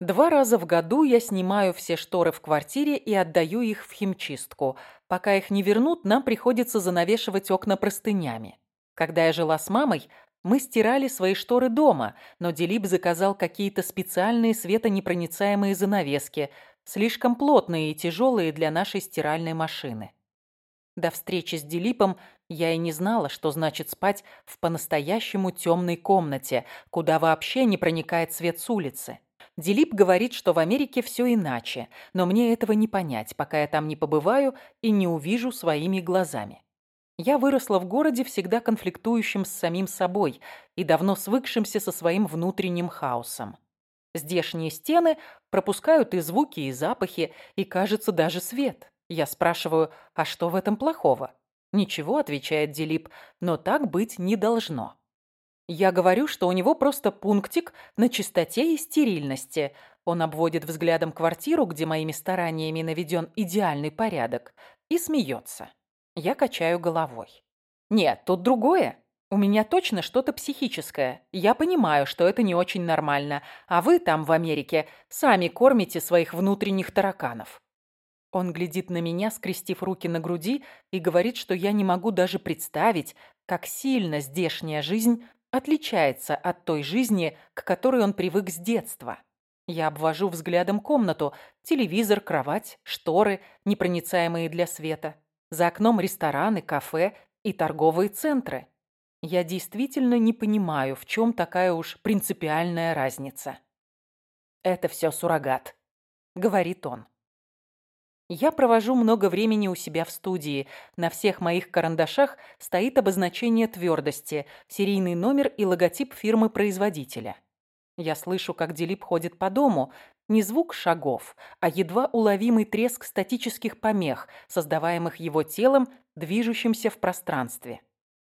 Два раза в году я снимаю все шторы в квартире и отдаю их в химчистку. Пока их не вернут, нам приходится занавешивать окна простынями. Когда я жила с мамой, мы стирали свои шторы дома, но Делип заказал какие-то специальные светонепроницаемые занавески, слишком плотные и тяжелые для нашей стиральной машины. До встречи с Делипом я и не знала, что значит спать в по-настоящему темной комнате, куда вообще не проникает свет с улицы. Дилип говорит, что в Америке все иначе, но мне этого не понять, пока я там не побываю и не увижу своими глазами. Я выросла в городе, всегда конфликтующим с самим собой и давно свыкшимся со своим внутренним хаосом. Здешние стены пропускают и звуки, и запахи, и, кажется, даже свет. Я спрашиваю, а что в этом плохого? Ничего, отвечает Дилип, но так быть не должно. Я говорю, что у него просто пунктик на чистоте и стерильности. Он обводит взглядом квартиру, где моими стараниями наведен идеальный порядок, и смеется. Я качаю головой. Нет, тут другое. У меня точно что-то психическое. Я понимаю, что это не очень нормально, а вы там, в Америке, сами кормите своих внутренних тараканов. Он глядит на меня, скрестив руки на груди, и говорит, что я не могу даже представить, как сильно здешняя жизнь отличается от той жизни, к которой он привык с детства. Я обвожу взглядом комнату. Телевизор, кровать, шторы, непроницаемые для света. За окном рестораны, кафе и торговые центры. Я действительно не понимаю, в чем такая уж принципиальная разница. «Это все суррогат», — говорит он. Я провожу много времени у себя в студии. На всех моих карандашах стоит обозначение твердости, серийный номер и логотип фирмы-производителя. Я слышу, как Делип ходит по дому. Не звук шагов, а едва уловимый треск статических помех, создаваемых его телом, движущимся в пространстве.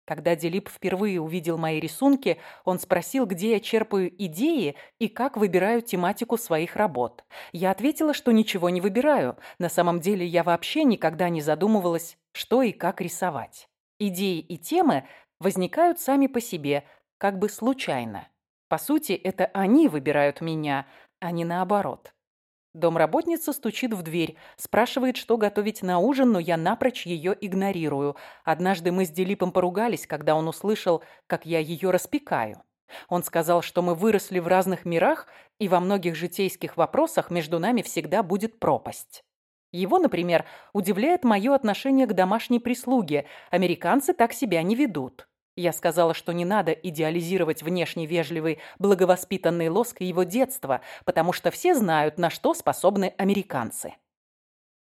Когда Делип впервые увидел мои рисунки, он спросил, где я черпаю идеи и как выбираю тематику своих работ. Я ответила, что ничего не выбираю. На самом деле я вообще никогда не задумывалась, что и как рисовать. Идеи и темы возникают сами по себе, как бы случайно. По сути, это они выбирают меня, а не наоборот. Домработница стучит в дверь, спрашивает, что готовить на ужин, но я напрочь ее игнорирую. Однажды мы с Делипом поругались, когда он услышал, как я ее распекаю. Он сказал, что мы выросли в разных мирах, и во многих житейских вопросах между нами всегда будет пропасть. Его, например, удивляет мое отношение к домашней прислуге. Американцы так себя не ведут. Я сказала, что не надо идеализировать внешне вежливый, благовоспитанный лоск его детства, потому что все знают, на что способны американцы.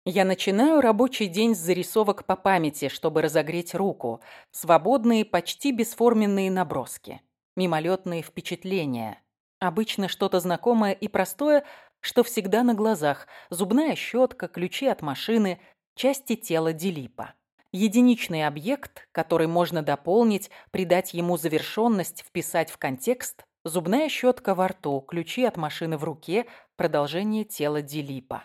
Я начинаю рабочий день с зарисовок по памяти, чтобы разогреть руку. Свободные, почти бесформенные наброски. Мимолетные впечатления. Обычно что-то знакомое и простое, что всегда на глазах. Зубная щетка, ключи от машины, части тела Дилипа. Единичный объект, который можно дополнить, придать ему завершенность, вписать в контекст, зубная щетка во рту, ключи от машины в руке, продолжение тела Дилипа.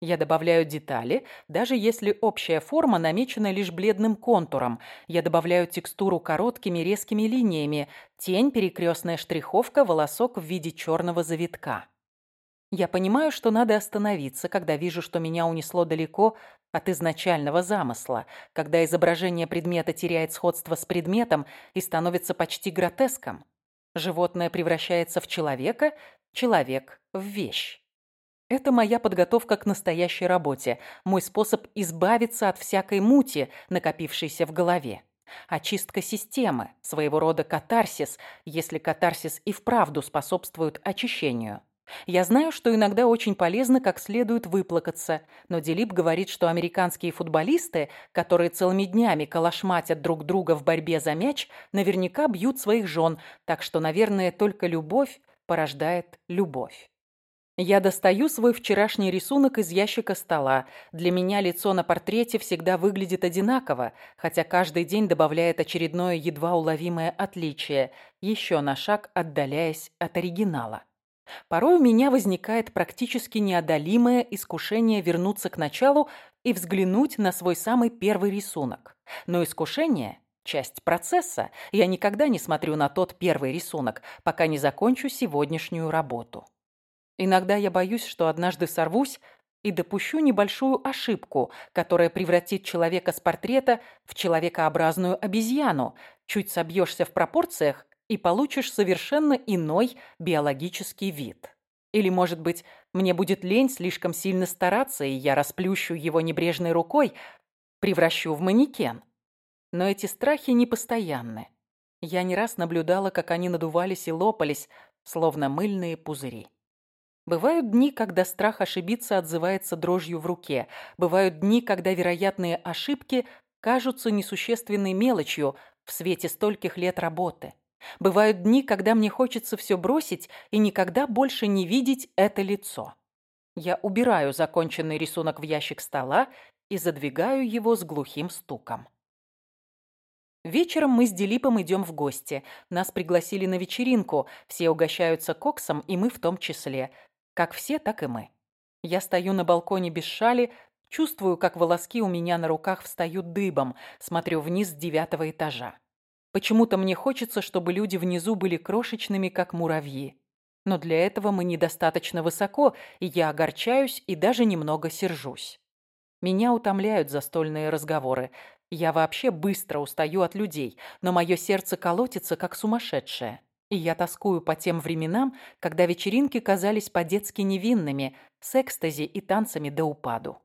Я добавляю детали, даже если общая форма намечена лишь бледным контуром. Я добавляю текстуру короткими резкими линиями, тень, перекрестная штриховка, волосок в виде черного завитка. Я понимаю, что надо остановиться, когда вижу, что меня унесло далеко от изначального замысла, когда изображение предмета теряет сходство с предметом и становится почти гротеском. Животное превращается в человека, человек в вещь. Это моя подготовка к настоящей работе, мой способ избавиться от всякой мути, накопившейся в голове. Очистка системы, своего рода катарсис, если катарсис и вправду способствует очищению. Я знаю, что иногда очень полезно как следует выплакаться, но Делип говорит, что американские футболисты, которые целыми днями калашматят друг друга в борьбе за мяч, наверняка бьют своих жен, так что, наверное, только любовь порождает любовь. Я достаю свой вчерашний рисунок из ящика стола. Для меня лицо на портрете всегда выглядит одинаково, хотя каждый день добавляет очередное едва уловимое отличие, еще на шаг отдаляясь от оригинала. Порой у меня возникает практически неодолимое искушение вернуться к началу и взглянуть на свой самый первый рисунок. Но искушение – часть процесса. Я никогда не смотрю на тот первый рисунок, пока не закончу сегодняшнюю работу. Иногда я боюсь, что однажды сорвусь и допущу небольшую ошибку, которая превратит человека с портрета в человекообразную обезьяну. Чуть собьешься в пропорциях и получишь совершенно иной биологический вид. Или, может быть, мне будет лень слишком сильно стараться, и я расплющу его небрежной рукой, превращу в манекен. Но эти страхи непостоянны. Я не раз наблюдала, как они надувались и лопались, словно мыльные пузыри. Бывают дни, когда страх ошибиться отзывается дрожью в руке. Бывают дни, когда вероятные ошибки кажутся несущественной мелочью в свете стольких лет работы. Бывают дни, когда мне хочется все бросить и никогда больше не видеть это лицо. Я убираю законченный рисунок в ящик стола и задвигаю его с глухим стуком. Вечером мы с Делипом идем в гости. Нас пригласили на вечеринку. Все угощаются коксом, и мы в том числе. Как все, так и мы. Я стою на балконе без шали, чувствую, как волоски у меня на руках встают дыбом, смотрю вниз с девятого этажа. Почему-то мне хочется, чтобы люди внизу были крошечными, как муравьи. Но для этого мы недостаточно высоко, и я огорчаюсь и даже немного сержусь. Меня утомляют застольные разговоры. Я вообще быстро устаю от людей, но мое сердце колотится, как сумасшедшее. И я тоскую по тем временам, когда вечеринки казались по-детски невинными, с экстази и танцами до упаду.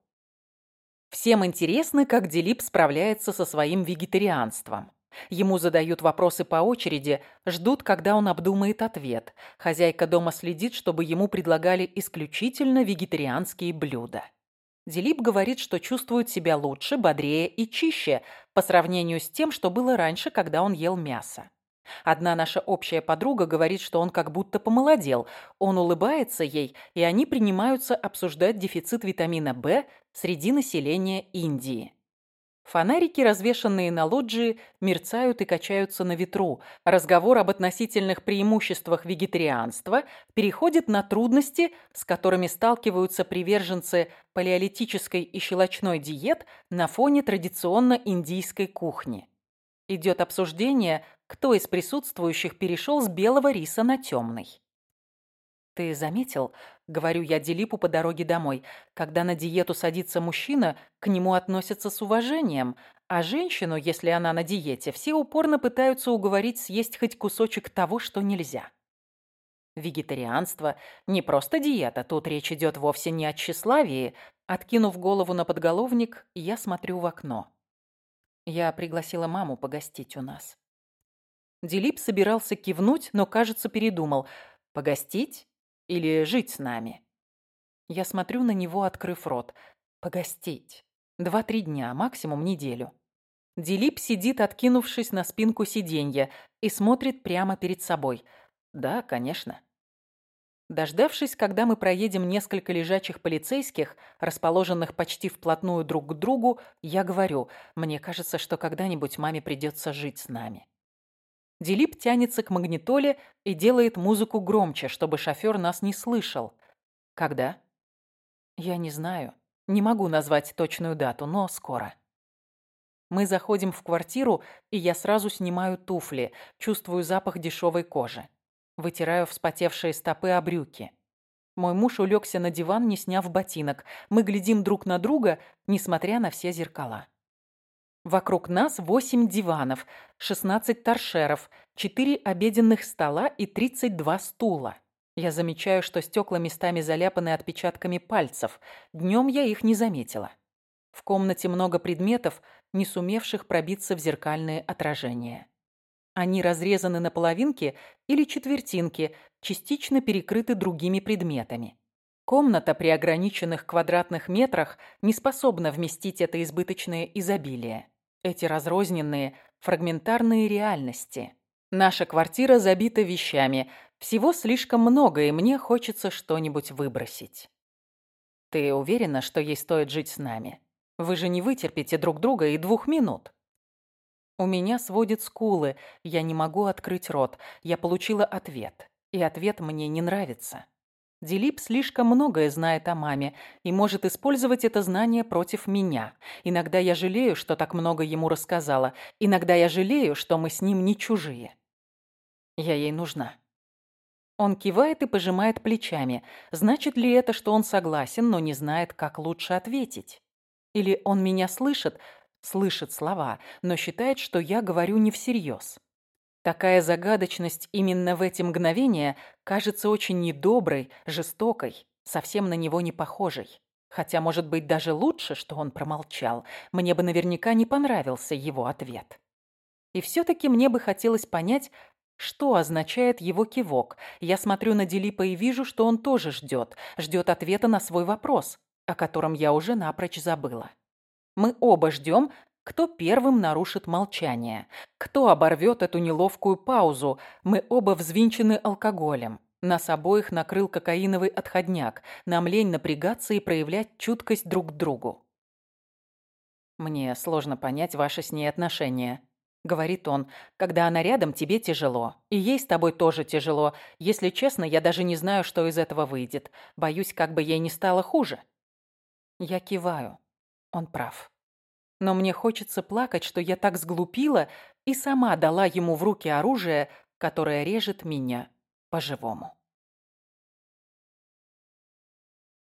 Всем интересно, как Делип справляется со своим вегетарианством. Ему задают вопросы по очереди, ждут, когда он обдумает ответ. Хозяйка дома следит, чтобы ему предлагали исключительно вегетарианские блюда. Делип говорит, что чувствует себя лучше, бодрее и чище по сравнению с тем, что было раньше, когда он ел мясо. Одна наша общая подруга говорит, что он как будто помолодел. Он улыбается ей, и они принимаются обсуждать дефицит витамина В среди населения Индии. Фонарики, развешанные на лоджии, мерцают и качаются на ветру. Разговор об относительных преимуществах вегетарианства переходит на трудности, с которыми сталкиваются приверженцы палеолитической и щелочной диет на фоне традиционно индийской кухни. Идет обсуждение кто из присутствующих перешел с белого риса на темный. «Ты заметил, — говорю я Делипу по дороге домой, — когда на диету садится мужчина, к нему относятся с уважением, а женщину, если она на диете, все упорно пытаются уговорить съесть хоть кусочек того, что нельзя». Вегетарианство – не просто диета, тут речь идет вовсе не о тщеславии. Откинув голову на подголовник, я смотрю в окно. Я пригласила маму погостить у нас. Дилип собирался кивнуть, но, кажется, передумал. «Погостить или жить с нами?» Я смотрю на него, открыв рот. «Погостить. Два-три дня, максимум неделю». Дилип сидит, откинувшись на спинку сиденья, и смотрит прямо перед собой. «Да, конечно». Дождавшись, когда мы проедем несколько лежачих полицейских, расположенных почти вплотную друг к другу, я говорю, мне кажется, что когда-нибудь маме придется жить с нами. Дилип тянется к магнитоле и делает музыку громче, чтобы шофер нас не слышал. Когда? Я не знаю. Не могу назвать точную дату, но скоро. Мы заходим в квартиру, и я сразу снимаю туфли, чувствую запах дешевой кожи. Вытираю вспотевшие стопы о брюки. Мой муж улегся на диван, не сняв ботинок. Мы глядим друг на друга, несмотря на все зеркала. Вокруг нас восемь диванов, шестнадцать торшеров, четыре обеденных стола и тридцать два стула. Я замечаю, что стекла местами заляпаны отпечатками пальцев. Днем я их не заметила. В комнате много предметов, не сумевших пробиться в зеркальные отражения. Они разрезаны на половинки или четвертинки, частично перекрыты другими предметами. Комната при ограниченных квадратных метрах не способна вместить это избыточное изобилие эти разрозненные, фрагментарные реальности. Наша квартира забита вещами. Всего слишком много, и мне хочется что-нибудь выбросить. Ты уверена, что ей стоит жить с нами? Вы же не вытерпите друг друга и двух минут. У меня сводит скулы, я не могу открыть рот. Я получила ответ, и ответ мне не нравится. Дилип слишком многое знает о маме и может использовать это знание против меня. Иногда я жалею, что так много ему рассказала. Иногда я жалею, что мы с ним не чужие. Я ей нужна. Он кивает и пожимает плечами. Значит ли это, что он согласен, но не знает, как лучше ответить? Или он меня слышит, слышит слова, но считает, что я говорю не всерьез? Такая загадочность именно в эти мгновения кажется очень недоброй, жестокой, совсем на него не похожей. Хотя, может быть, даже лучше, что он промолчал. Мне бы наверняка не понравился его ответ. И все-таки мне бы хотелось понять, что означает его кивок. Я смотрю на Делипа и вижу, что он тоже ждет. Ждет ответа на свой вопрос, о котором я уже напрочь забыла. Мы оба ждем, кто первым нарушит молчание? Кто оборвет эту неловкую паузу? Мы оба взвинчены алкоголем. Нас обоих накрыл кокаиновый отходняк. Нам лень напрягаться и проявлять чуткость друг к другу. «Мне сложно понять ваши с ней отношения», — говорит он. «Когда она рядом, тебе тяжело. И ей с тобой тоже тяжело. Если честно, я даже не знаю, что из этого выйдет. Боюсь, как бы ей не стало хуже». Я киваю. Он прав. Но мне хочется плакать, что я так сглупила и сама дала ему в руки оружие, которое режет меня по-живому.